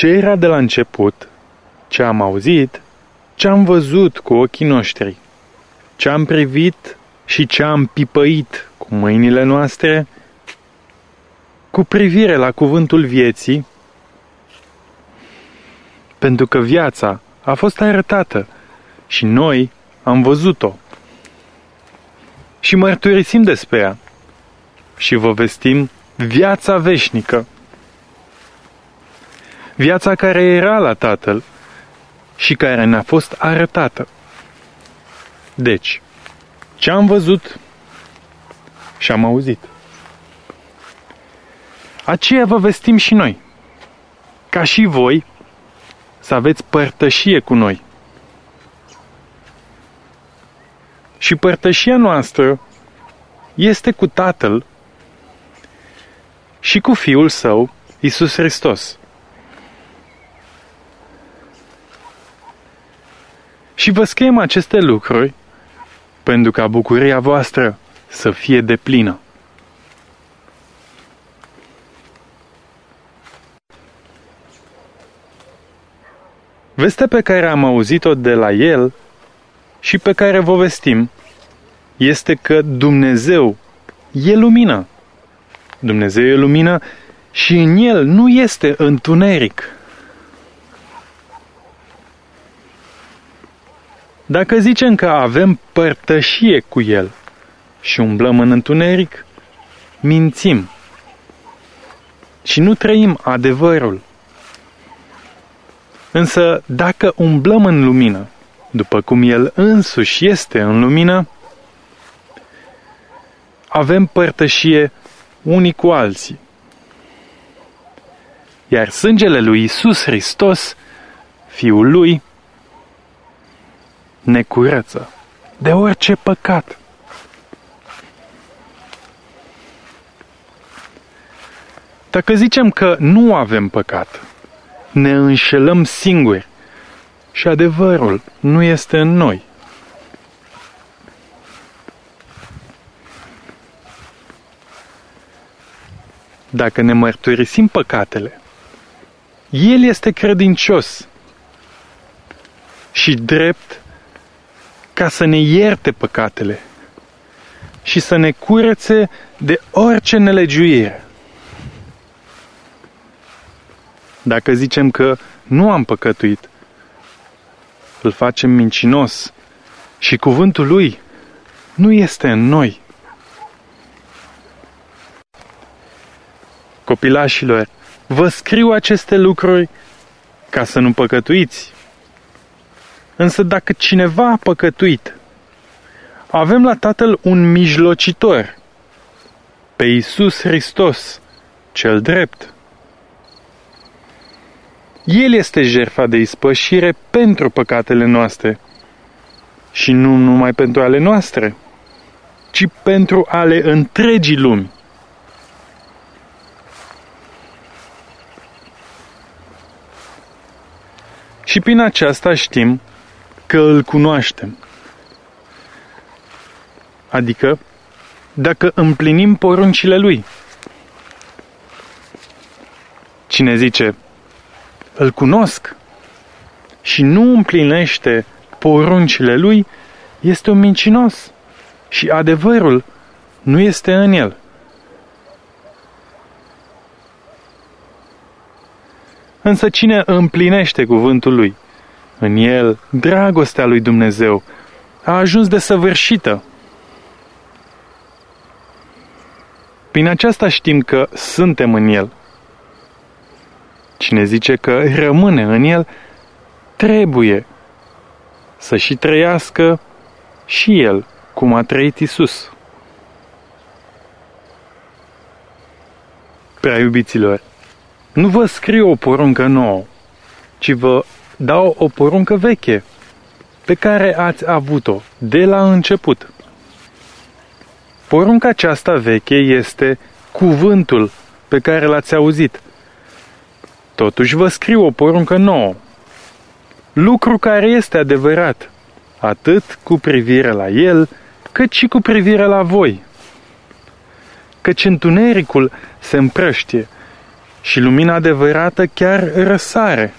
Ce era de la început, ce am auzit, ce am văzut cu ochii noștri, ce am privit și ce am pipăit cu mâinile noastre, cu privire la cuvântul vieții, pentru că viața a fost arătată și noi am văzut-o. Și mărturisim despre ea și vă vestim viața veșnică. Viața care era la Tatăl și care ne-a fost arătată. Deci, ce am văzut și am auzit. Aceea vă vestim și noi, ca și voi să aveți părtășie cu noi. Și părtășia noastră este cu Tatăl și cu Fiul Său, Isus Hristos. Și vă scriem aceste lucruri pentru ca bucuria voastră să fie deplină. Vestea pe care am auzit-o de la el și pe care vă vestim este că Dumnezeu e lumină. Dumnezeu e lumină și în el nu este întuneric. Dacă zicem că avem părtășie cu el și umblăm în întuneric, mințim și nu trăim adevărul. Însă, dacă umblăm în lumină, după cum El însuși este în lumină, avem părtășie unii cu alții. Iar sângele lui Isus Hristos, Fiul lui, ne curăță de orice păcat. Dacă zicem că nu avem păcat, ne înșelăm singuri și adevărul nu este în noi. Dacă ne mărturisim păcatele, El este credincios și drept ca să ne ierte păcatele și să ne curețe de orice nelegiuire. Dacă zicem că nu am păcătuit, îl facem mincinos și cuvântul lui nu este în noi. Copilașilor, vă scriu aceste lucruri ca să nu păcătuiți. Însă dacă cineva a păcătuit, avem la Tatăl un mijlocitor, pe Iisus Hristos, cel drept. El este jertfa de ispășire pentru păcatele noastre. Și nu numai pentru ale noastre, ci pentru ale întregii lumi. Și prin aceasta știm că îl cunoaștem. Adică, dacă împlinim poruncile lui. Cine zice, îl cunosc și nu împlinește poruncile lui, este un mincinos și adevărul nu este în el. Însă cine împlinește cuvântul lui, în el dragostea lui Dumnezeu a ajuns de săvârșită. Prin aceasta știm că suntem în el Cine zice că rămâne în el, trebuie să și trăiască și el cum a trăit Isus. Prea iubiților, nu vă scriu o poruncă nouă, ci vă dau o poruncă veche, pe care ați avut-o de la început. Porunca aceasta veche este cuvântul pe care l-ați auzit – Totuși vă scriu o poruncă nouă. Lucru care este adevărat, atât cu privire la el, cât și cu privire la voi. Căci întunericul se împrăștie și lumina adevărată chiar răsare.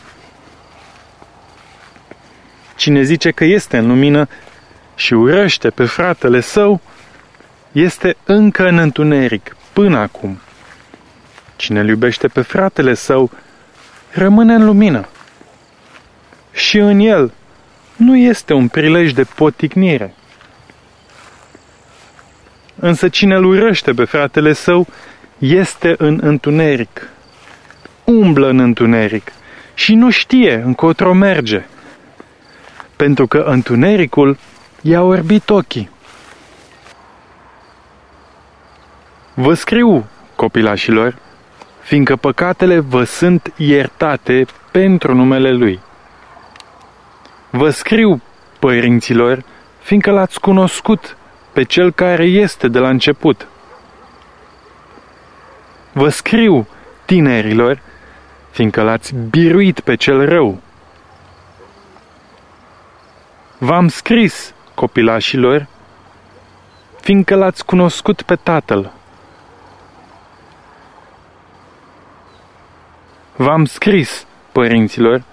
Cine zice că este în lumină și urăște pe fratele său, este încă în întuneric, până acum. Cine îl iubește pe fratele său, rămâne în lumină. Și în el nu este un prilej de poticnire. Însă cine îl urăște pe fratele său, este în întuneric. Umblă în întuneric și nu știe încotro merge. Pentru că întunericul i-a orbit ochii. Vă scriu, copilașilor, fiindcă păcatele vă sunt iertate pentru numele Lui. Vă scriu, părinților, fiindcă l-ați cunoscut pe Cel care este de la început. Vă scriu, tinerilor, fiindcă l-ați biruit pe cel rău. V-am scris, copilașilor, fiindcă l-ați cunoscut pe Tatăl. V-am scris, părinților,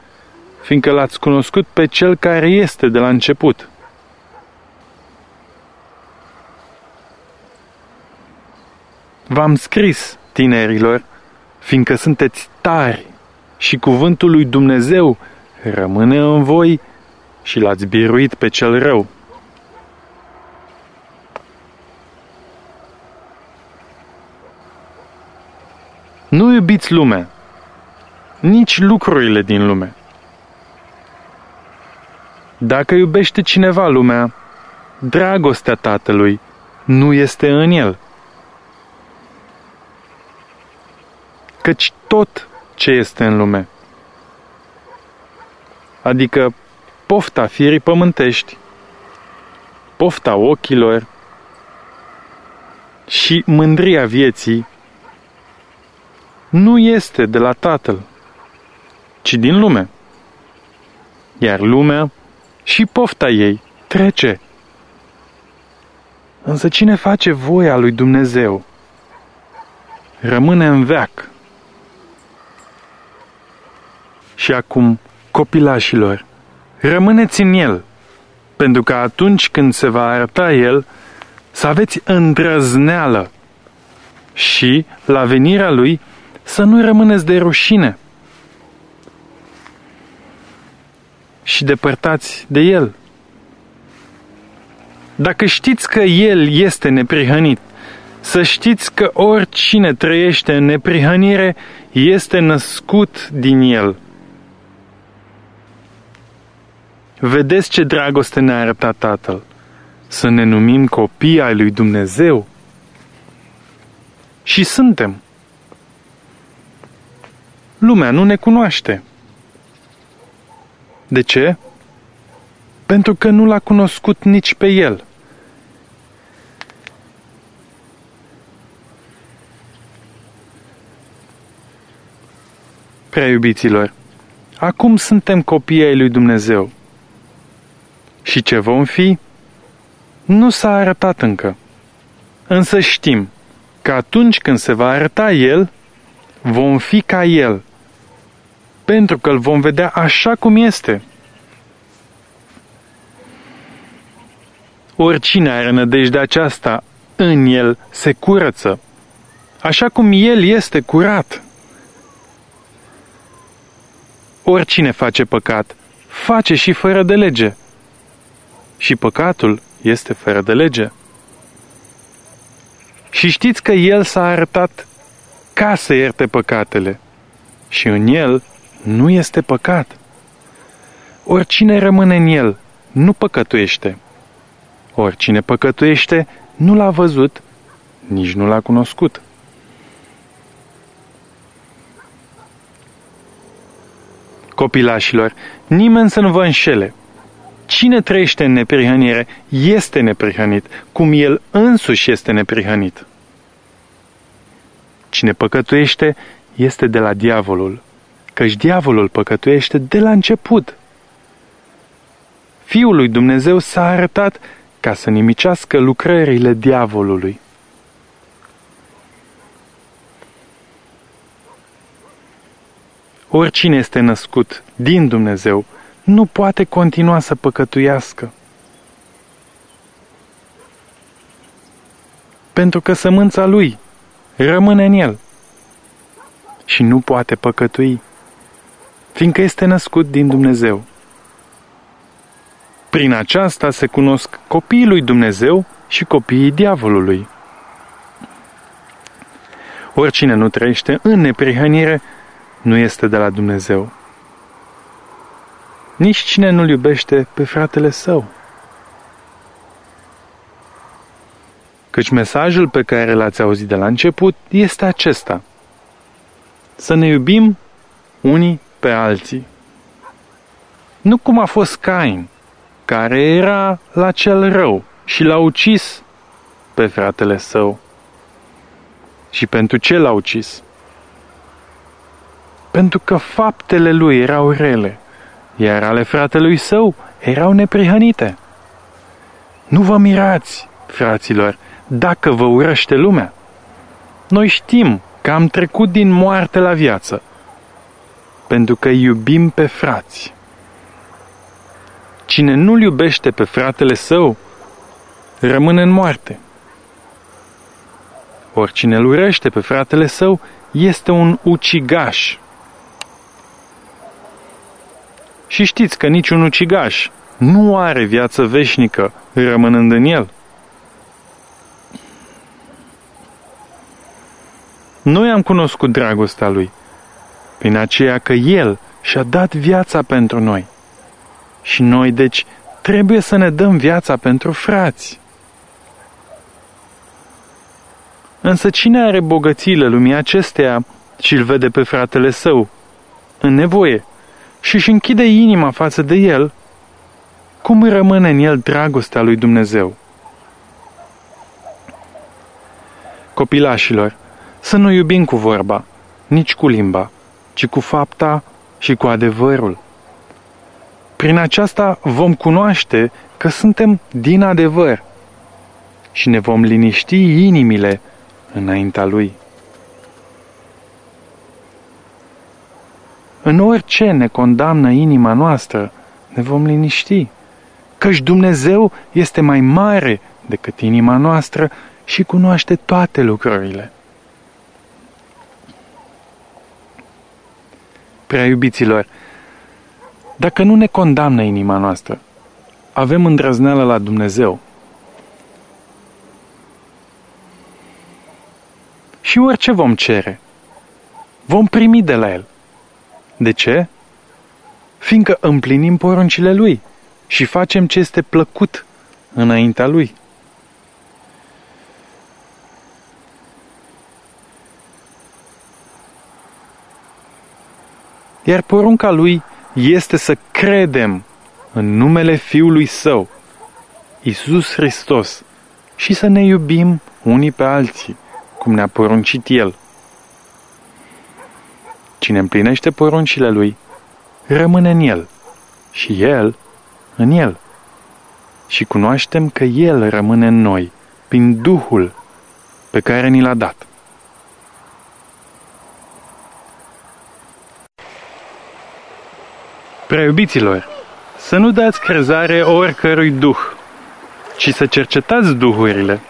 fiindcă l-ați cunoscut pe Cel care este de la început. V-am scris, tinerilor, fiindcă sunteți tari și cuvântul lui Dumnezeu rămâne în voi și l-ați biruit pe cel rău. Nu iubiți lumea, nici lucrurile din lume. Dacă iubește cineva lumea, dragostea Tatălui nu este în el. Căci tot ce este în lume, adică pofta firii pământești, pofta ochilor și mândria vieții, nu este de la Tatăl, ci din lume. Iar lumea și pofta ei trece. Însă cine face voia lui Dumnezeu rămâne în veac. Și acum, copilașilor, rămâneți în el, pentru că atunci când se va arăta el, să aveți îndrăzneală și, la venirea lui, să nu rămâneți de rușine. și depărtați de el. Dacă știți că el este neprihănit, să știți că oricine trăiește în neprihănire este născut din el. Vedeți ce dragoste ne-a arătat Tatăl, să ne numim copii ai lui Dumnezeu. Și suntem. Lumea nu ne cunoaște. De ce? Pentru că nu l-a cunoscut nici pe el. Prea iubiților, acum suntem copii ai lui Dumnezeu. Și ce vom fi? Nu s-a arătat încă. Însă știm că atunci când se va arăta El, vom fi ca El, pentru că îl vom vedea așa cum este. Oricine are nădejdea aceasta în el se curăță, așa cum el este curat. Oricine face păcat, face și fără de lege. Și păcatul este fără de lege. Și știți că El s-a arătat ca să ierte păcatele și în El nu este păcat. Oricine rămâne în el nu păcătuiește. Oricine păcătuiește nu l-a văzut, nici nu l-a cunoscut. Copilașilor, nimeni să nu vă înșele. Cine trăiește în neprihănire este neprihănit, cum el însuși este neprihănit. Cine păcătuiește este de la diavolul, căci diavolul păcătuiește de la început. Fiul lui Dumnezeu s-a arătat ca să nimicească lucrările diavolului. oricine este născut din Dumnezeu nu poate continua să păcătuiască. Pentru că sămânța lui rămâne în el și nu poate păcătui, fiindcă este născut din Dumnezeu. Prin aceasta se cunosc copiii lui Dumnezeu și copiii diavolului. Oricine nu trăiește în neprihănire nu este de la Dumnezeu. Nici cine nu-l iubește pe fratele său. Căci mesajul pe care l-ați auzit de la început este acesta. Să ne iubim unii pe alții. Nu cum a fost Cain, care era la cel rău și l-a ucis pe fratele său. Și pentru ce l-a ucis? Pentru că faptele lui erau rele, iar ale fratelui său erau neprihănite. Nu vă mirați, fraților, dacă vă urăște lumea. Noi știm că am trecut din moarte la viață, pentru că iubim pe frați. Cine nu-l iubește pe fratele său, rămâne în moarte. Oricine îl urăște pe fratele său este un ucigaș. Și știți că niciun ucigaș nu are viață veșnică rămânând în el. Noi am cunoscut dragostea lui, prin aceea că el și-a dat viața pentru noi. Și noi, deci, trebuie să ne dăm viața pentru frați. Însă cine are bogățiile lumii acesteia și îl vede pe fratele său în nevoie și își închide inima față de el, cum rămâne în el dragostea lui Dumnezeu? Copilașilor, să nu iubim cu vorba, nici cu limba, ci cu fapta și cu adevărul. Prin aceasta vom cunoaște că suntem din adevăr și ne vom liniști inimile înaintea Lui. În orice ne condamnă inima noastră, ne vom liniști, căci Dumnezeu este mai mare decât inima noastră și cunoaște toate lucrurile. Prea iubiților, dacă nu ne condamnă inima noastră, avem îndrăzneală la Dumnezeu. Și orice vom cere, vom primi de la El. De ce? Fiindcă împlinim poruncile Lui și facem ce este plăcut înaintea Lui. Iar porunca Lui este să credem în numele Fiului Său, Isus Hristos, și să ne iubim unii pe alții, cum ne-a poruncit El. Cine împlinește poruncile Lui, rămâne în El și El în El. Și cunoaștem că El rămâne în noi, prin Duhul pe care ni l-a dat. Preiubiților, să nu dați crezare oricărui duh, ci să cercetați duhurile,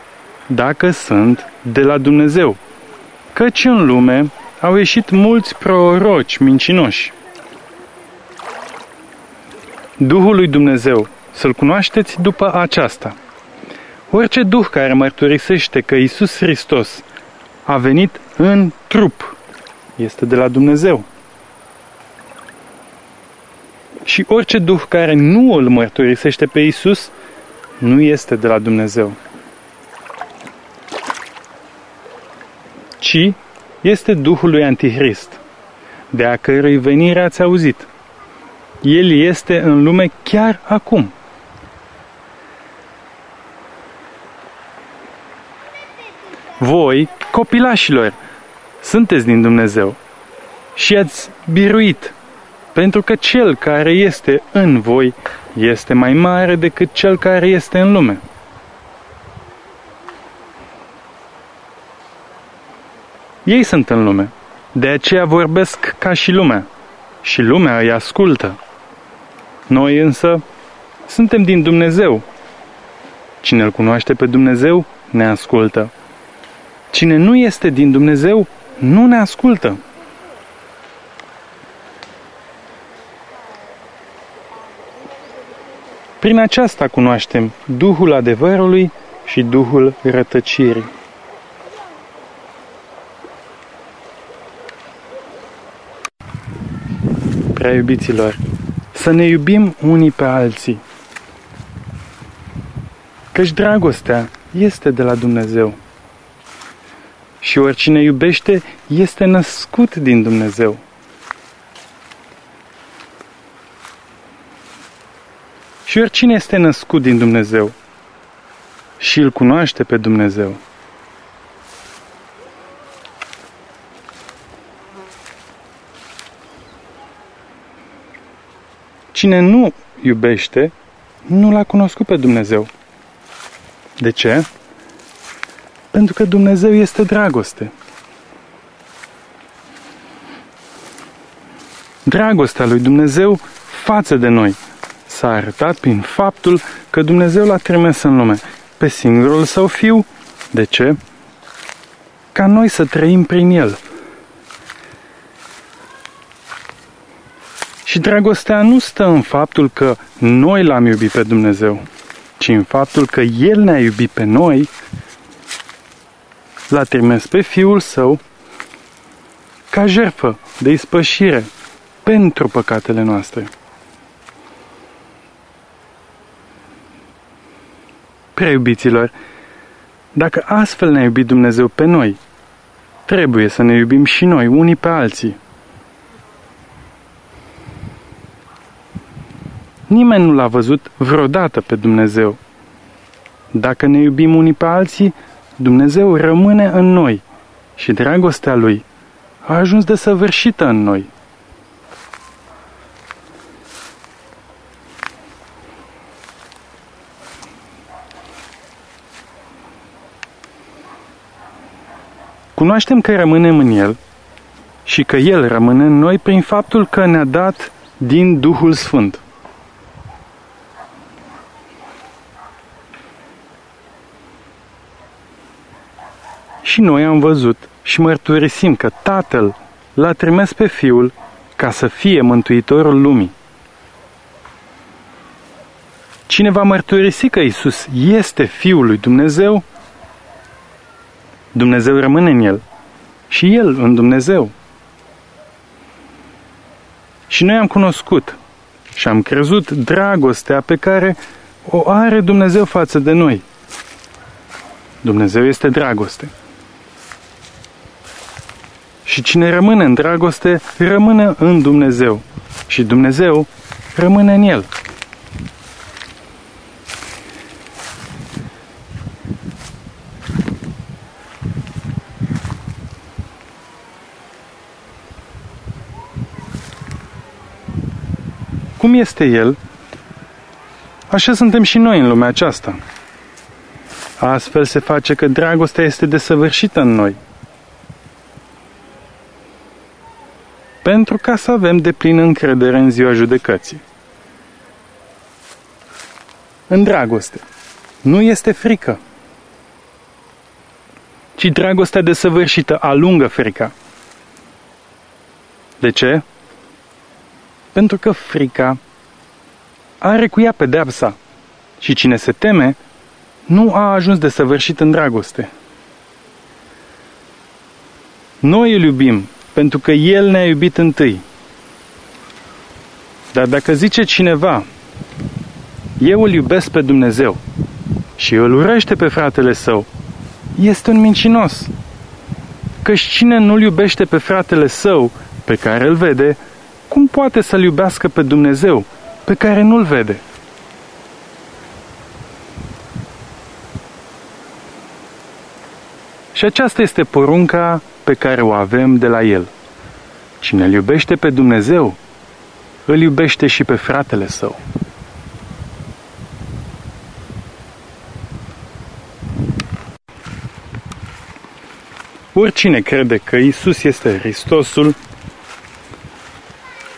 dacă sunt de la Dumnezeu, căci în lume au ieșit mulți proroci mincinoși. Duhul lui Dumnezeu, să-L cunoașteți după aceasta. Orice duh care mărturisește că Isus Hristos a venit în trup, este de la Dumnezeu și orice duh care nu îl mărturisește pe Isus nu este de la Dumnezeu. Ci este Duhul lui Antichrist, de a cărui venire ați auzit. El este în lume chiar acum. Voi, copilașilor, sunteți din Dumnezeu și ați biruit pentru că cel care este în voi este mai mare decât cel care este în lume. Ei sunt în lume, de aceea vorbesc ca și lumea și lumea îi ascultă. Noi însă suntem din Dumnezeu. Cine îl cunoaște pe Dumnezeu ne ascultă. Cine nu este din Dumnezeu nu ne ascultă. Prin aceasta cunoaștem Duhul adevărului și Duhul rătăcirii. Prea iubiților, să ne iubim unii pe alții. Căci dragostea este de la Dumnezeu. Și oricine iubește este născut din Dumnezeu. Și oricine este născut din Dumnezeu și îl cunoaște pe Dumnezeu. Cine nu iubește, nu l-a cunoscut pe Dumnezeu. De ce? Pentru că Dumnezeu este dragoste. Dragostea lui Dumnezeu față de noi s-a arătat prin faptul că Dumnezeu l-a trimis în lume pe singurul său fiu. De ce? Ca noi să trăim prin el. Și dragostea nu stă în faptul că noi l-am iubit pe Dumnezeu, ci în faptul că El ne-a iubit pe noi, l-a trimis pe Fiul Său ca jertfă de ispășire pentru păcatele noastre. Prea iubiților, dacă astfel ne-a iubit Dumnezeu pe noi, trebuie să ne iubim și noi unii pe alții. Nimeni nu l-a văzut vreodată pe Dumnezeu. Dacă ne iubim unii pe alții, Dumnezeu rămâne în noi și dragostea Lui a ajuns de săvârșită în noi. Cunoaștem că rămânem în El și că El rămâne în noi prin faptul că ne-a dat din Duhul Sfânt. Și noi am văzut și mărturisim că Tatăl l-a trimis pe Fiul ca să fie Mântuitorul lumii. Cine va mărturisi că Isus este Fiul lui Dumnezeu, Dumnezeu rămâne în el și el în Dumnezeu. Și noi am cunoscut și am crezut dragostea pe care o are Dumnezeu față de noi. Dumnezeu este dragoste. Și cine rămâne în dragoste, rămâne în Dumnezeu. Și Dumnezeu rămâne în el. Cum este El, așa suntem și noi în lumea aceasta. Astfel se face că dragostea este desăvârșită în noi – pentru ca să avem de plină încredere în ziua judecății. În dragoste. Nu este frică, ci dragostea desăvârșită alungă frica. De ce? Pentru că frica are cu ea pedeapsa și cine se teme nu a ajuns de săvârșit în dragoste. Noi îl iubim pentru că El ne-a iubit întâi. Dar dacă zice cineva, eu îl iubesc pe Dumnezeu și îl urăște pe fratele său, este un mincinos. Căci cine nu-l iubește pe fratele său, pe care îl vede, cum poate să-l iubească pe Dumnezeu, pe care nu-l vede? Și aceasta este porunca pe care o avem de la El. Cine îl iubește pe Dumnezeu, îl iubește și pe fratele său. Oricine crede că Isus este Hristosul,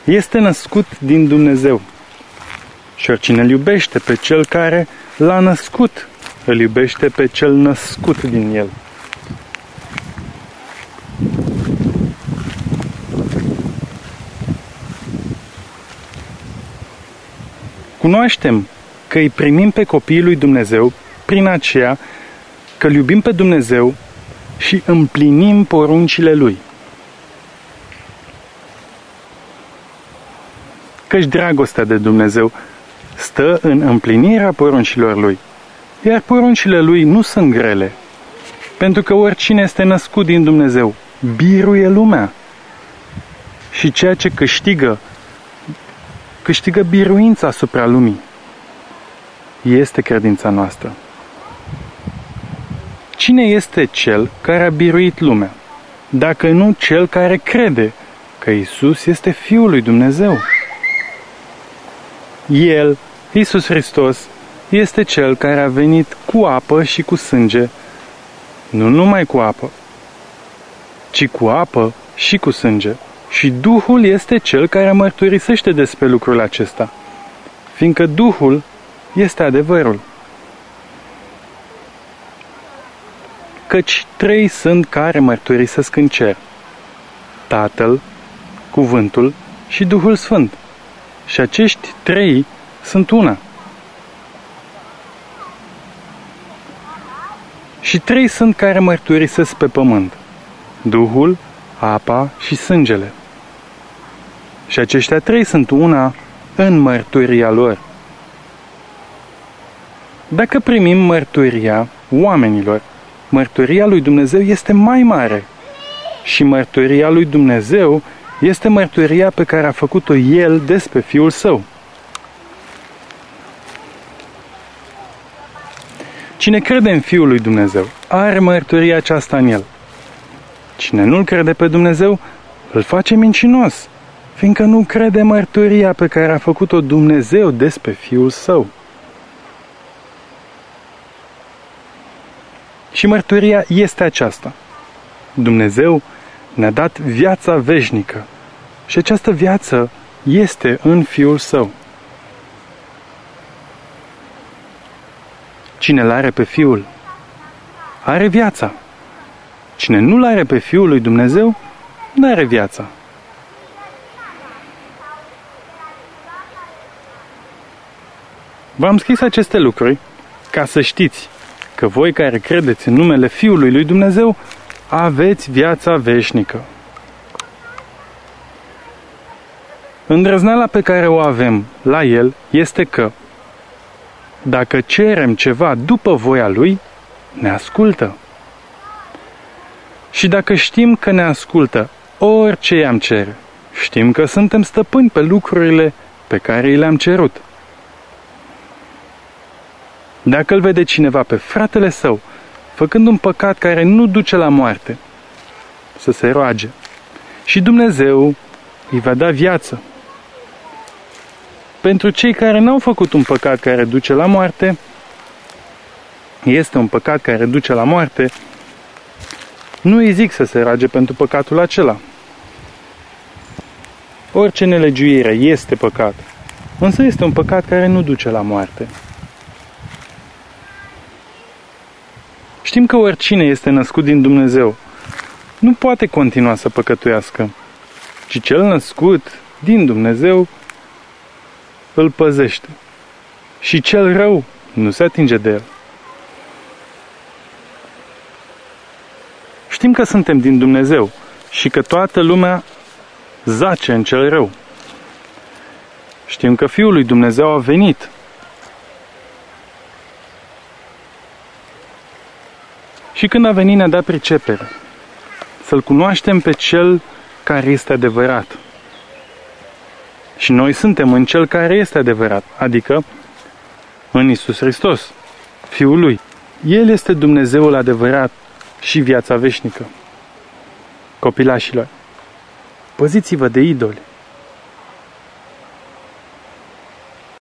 este născut din Dumnezeu. Și oricine îl iubește pe cel care l-a născut, îl iubește pe cel născut din el. Cunoaștem că îi primim pe copiii lui Dumnezeu prin aceea că îl iubim pe Dumnezeu și împlinim poruncile Lui. Căci dragostea de Dumnezeu stă în împlinirea poruncilor Lui, iar poruncile Lui nu sunt grele, pentru că oricine este născut din Dumnezeu biruie lumea și ceea ce câștigă, câștigă biruința asupra lumii. Este credința noastră. Cine este cel care a biruit lumea, dacă nu cel care crede că Isus este Fiul lui Dumnezeu? El, Isus Hristos, este cel care a venit cu apă și cu sânge, nu numai cu apă, ci cu apă și cu sânge. Și Duhul este cel care mărturisește despre lucrul acesta, fiindcă Duhul este adevărul. căci trei sunt care mărturisesc în cer. Tatăl, Cuvântul și Duhul Sfânt. Și acești trei sunt una. Și trei sunt care mărturisesc pe pământ. Duhul, apa și sângele. Și aceștia trei sunt una în mărturia lor. Dacă primim mărturia oamenilor, mărturia lui Dumnezeu este mai mare. Și mărturia lui Dumnezeu este mărturia pe care a făcut-o El despre Fiul Său. Cine crede în Fiul lui Dumnezeu are mărturia aceasta în El. Cine nu-L crede pe Dumnezeu îl face mincinos, fiindcă nu crede mărturia pe care a făcut-o Dumnezeu despre Fiul Său. Și mărturia este aceasta. Dumnezeu ne-a dat viața veșnică și această viață este în Fiul Său. Cine l are pe Fiul, are viața. Cine nu l are pe Fiul lui Dumnezeu, nu are viața. V-am scris aceste lucruri ca să știți că voi care credeți în numele Fiului lui Dumnezeu aveți viața veșnică. Îndrăzneala pe care o avem la El este că dacă cerem ceva după voia Lui, ne ascultă. Și dacă știm că ne ascultă orice i-am cere, știm că suntem stăpâni pe lucrurile pe care i le-am cerut. Dacă îl vede cineva pe fratele său făcând un păcat care nu duce la moarte, să se roage. Și Dumnezeu îi va da viață. Pentru cei care n-au făcut un păcat care duce la moarte, este un păcat care duce la moarte, nu îi zic să se roage pentru păcatul acela. Orice nelegiuire este păcat, însă este un păcat care nu duce la moarte. Știm că oricine este născut din Dumnezeu nu poate continua să păcătuiască, ci cel născut din Dumnezeu îl păzește. Și cel rău nu se atinge de el. Știm că suntem din Dumnezeu și că toată lumea zace în cel rău. Știm că Fiul lui Dumnezeu a venit Și când a venit ne-a dat pricepere. Să-L cunoaștem pe Cel care este adevărat. Și noi suntem în Cel care este adevărat, adică în Isus Hristos, Fiul Lui. El este Dumnezeul adevărat și viața veșnică. Copilașilor, păziți-vă de idoli.